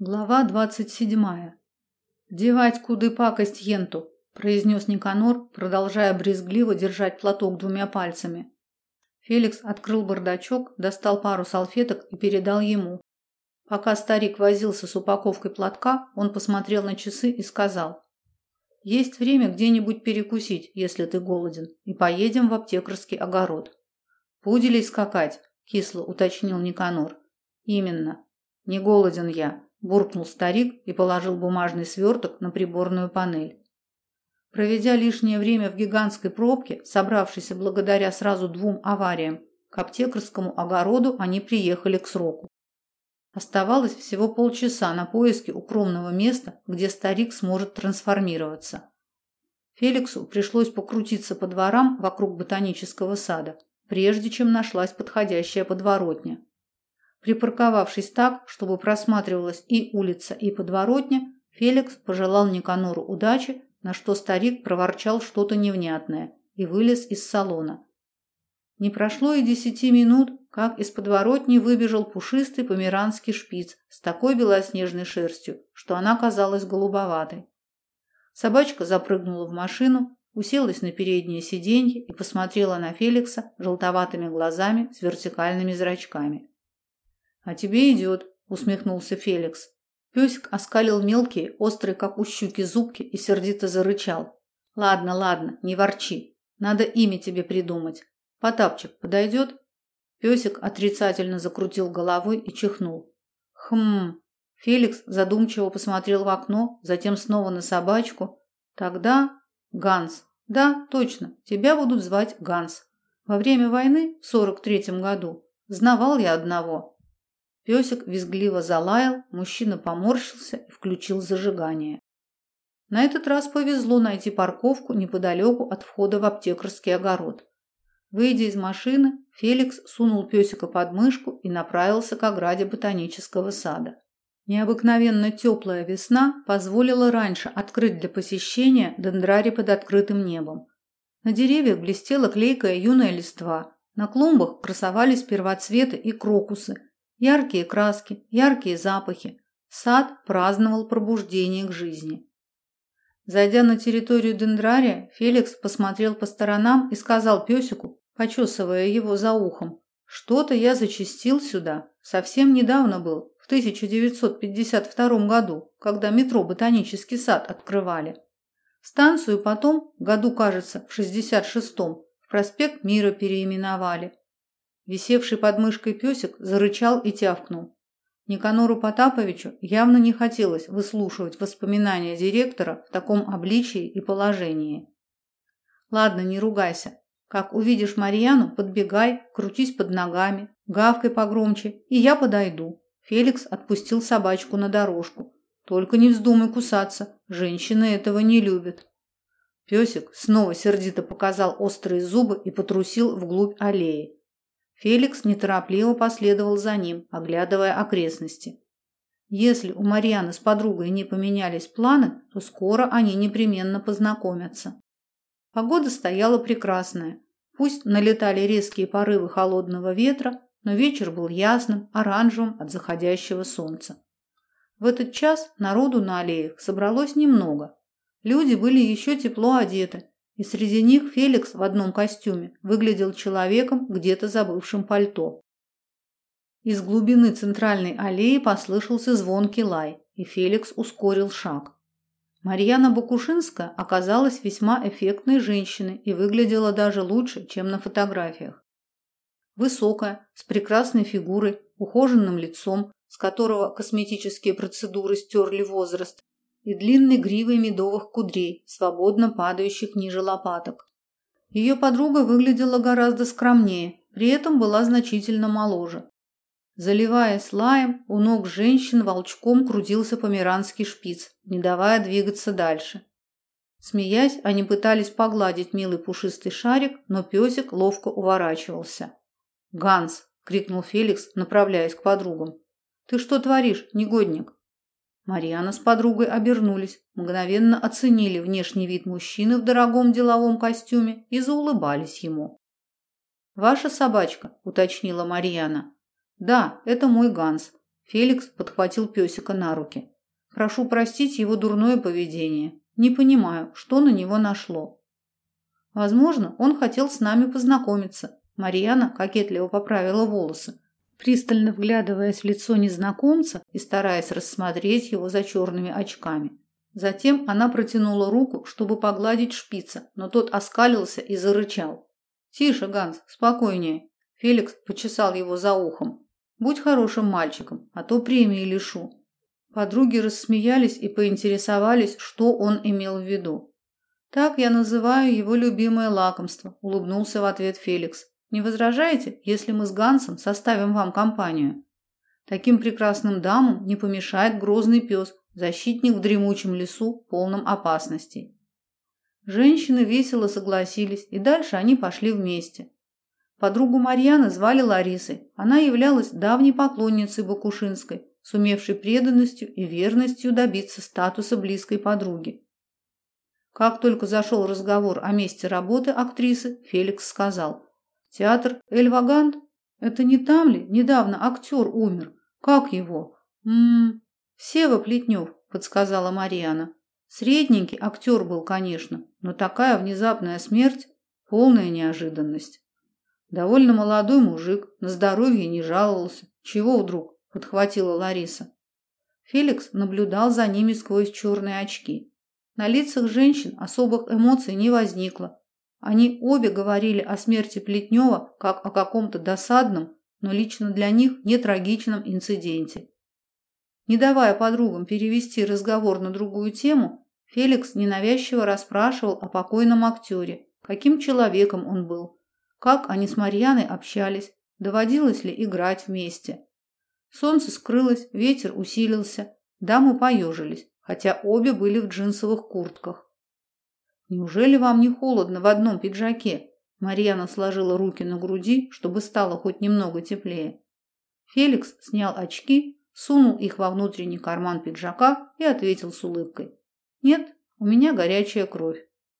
Глава двадцать седьмая. «Девать куды пакость енту», – произнес Никанор, продолжая брезгливо держать платок двумя пальцами. Феликс открыл бардачок, достал пару салфеток и передал ему. Пока старик возился с упаковкой платка, он посмотрел на часы и сказал. «Есть время где-нибудь перекусить, если ты голоден, и поедем в аптекарский огород». «Пуделей скакать?» – кисло уточнил Никанор. «Именно. Не голоден я буркнул старик и положил бумажный сверток на приборную панель. Проведя лишнее время в гигантской пробке, собравшейся благодаря сразу двум авариям, к аптекарскому огороду они приехали к сроку. Оставалось всего полчаса на поиски укромного места, где старик сможет трансформироваться. Феликсу пришлось покрутиться по дворам вокруг ботанического сада, прежде чем нашлась подходящая подворотня. Припарковавшись так, чтобы просматривалась и улица, и подворотня, Феликс пожелал Никанору удачи, на что старик проворчал что-то невнятное и вылез из салона. Не прошло и десяти минут, как из подворотни выбежал пушистый померанский шпиц с такой белоснежной шерстью, что она казалась голубоватой. Собачка запрыгнула в машину, уселась на переднее сиденье и посмотрела на Феликса желтоватыми глазами с вертикальными зрачками. «А тебе идет», – усмехнулся Феликс. Песик оскалил мелкие, острые, как у щуки, зубки и сердито зарычал. «Ладно, ладно, не ворчи. Надо имя тебе придумать. Потапчик подойдет?» Песик отрицательно закрутил головой и чихнул. «Хм...» Феликс задумчиво посмотрел в окно, затем снова на собачку. «Тогда Ганс. Да, точно, тебя будут звать Ганс. Во время войны в сорок третьем году знавал я одного. Песик визгливо залаял, мужчина поморщился и включил зажигание. На этот раз повезло найти парковку неподалеку от входа в аптекарский огород. Выйдя из машины, Феликс сунул песика под мышку и направился к ограде ботанического сада. Необыкновенно теплая весна позволила раньше открыть для посещения дендрарий под открытым небом. На деревьях блестела клейкая юная листва, на клумбах красовались первоцветы и крокусы – Яркие краски, яркие запахи. Сад праздновал пробуждение к жизни. Зайдя на территорию дендрария, Феликс посмотрел по сторонам и сказал песику, почесывая его за ухом, «Что-то я зачастил сюда. Совсем недавно был, в 1952 году, когда метро «Ботанический сад» открывали. Станцию потом, году, кажется, в 66-м, в проспект Мира переименовали. Висевший под мышкой песик зарычал и тявкнул. Никанору Потаповичу явно не хотелось выслушивать воспоминания директора в таком обличии и положении. Ладно, не ругайся. Как увидишь Марьяну, подбегай, крутись под ногами, гавкой погромче, и я подойду. Феликс отпустил собачку на дорожку. Только не вздумай кусаться, женщины этого не любят. Песик снова сердито показал острые зубы и потрусил вглубь аллеи. Феликс неторопливо последовал за ним, оглядывая окрестности. Если у Марьяны с подругой не поменялись планы, то скоро они непременно познакомятся. Погода стояла прекрасная. Пусть налетали резкие порывы холодного ветра, но вечер был ясным, оранжевым от заходящего солнца. В этот час народу на аллеях собралось немного. Люди были еще тепло одеты, и среди них Феликс в одном костюме выглядел человеком, где-то забывшим пальто. Из глубины центральной аллеи послышался звонкий лай, и Феликс ускорил шаг. Марьяна Бакушинская оказалась весьма эффектной женщиной и выглядела даже лучше, чем на фотографиях. Высокая, с прекрасной фигурой, ухоженным лицом, с которого косметические процедуры стерли возраст, и длинной гривой медовых кудрей, свободно падающих ниже лопаток. Ее подруга выглядела гораздо скромнее, при этом была значительно моложе. Заливаясь лаем, у ног женщин волчком крутился померанский шпиц, не давая двигаться дальше. Смеясь, они пытались погладить милый пушистый шарик, но песик ловко уворачивался. «Ганс!» – крикнул Феликс, направляясь к подругам. «Ты что творишь, негодник?» Марьяна с подругой обернулись, мгновенно оценили внешний вид мужчины в дорогом деловом костюме и заулыбались ему. «Ваша собачка», – уточнила Марьяна. «Да, это мой Ганс». Феликс подхватил песика на руки. Прошу простить его дурное поведение. Не понимаю, что на него нашло. Возможно, он хотел с нами познакомиться. Марьяна кокетливо поправила волосы, пристально вглядываясь в лицо незнакомца и стараясь рассмотреть его за черными очками. Затем она протянула руку, чтобы погладить шпица, но тот оскалился и зарычал. «Тише, Ганс, спокойнее». Феликс почесал его за ухом. «Будь хорошим мальчиком, а то премии лишу». Подруги рассмеялись и поинтересовались, что он имел в виду. «Так я называю его любимое лакомство», – улыбнулся в ответ Феликс. «Не возражаете, если мы с Гансом составим вам компанию?» Таким прекрасным дамам не помешает грозный пес, защитник в дремучем лесу, полном опасностей. Женщины весело согласились, и дальше они пошли вместе. Подругу Марьяны звали Ларисой. Она являлась давней поклонницей Бакушинской, сумевшей преданностью и верностью добиться статуса близкой подруги. Как только зашел разговор о месте работы актрисы, Феликс сказал: "Театр Эльвагант? Это не там ли недавно актер умер? Как его? М, Сева Плетнев, подсказала Марьяна. Средненький актер был, конечно, но такая внезапная смерть полная неожиданность. Довольно молодой мужик, на здоровье не жаловался. Чего вдруг? подхватила Лариса. Феликс наблюдал за ними сквозь черные очки. На лицах женщин особых эмоций не возникло. Они обе говорили о смерти Плетнева как о каком-то досадном, но лично для них не трагичном инциденте. Не давая подругам перевести разговор на другую тему, Феликс ненавязчиво расспрашивал о покойном актере, каким человеком он был, как они с Марьяной общались, доводилось ли играть вместе. Солнце скрылось, ветер усилился, дамы поежились, хотя обе были в джинсовых куртках. Неужели вам не холодно в одном пиджаке? Марьяна сложила руки на груди, чтобы стало хоть немного теплее. Феликс снял очки сунул их во внутренний карман пиджака и ответил с улыбкой. «Нет, у меня горячая кровь».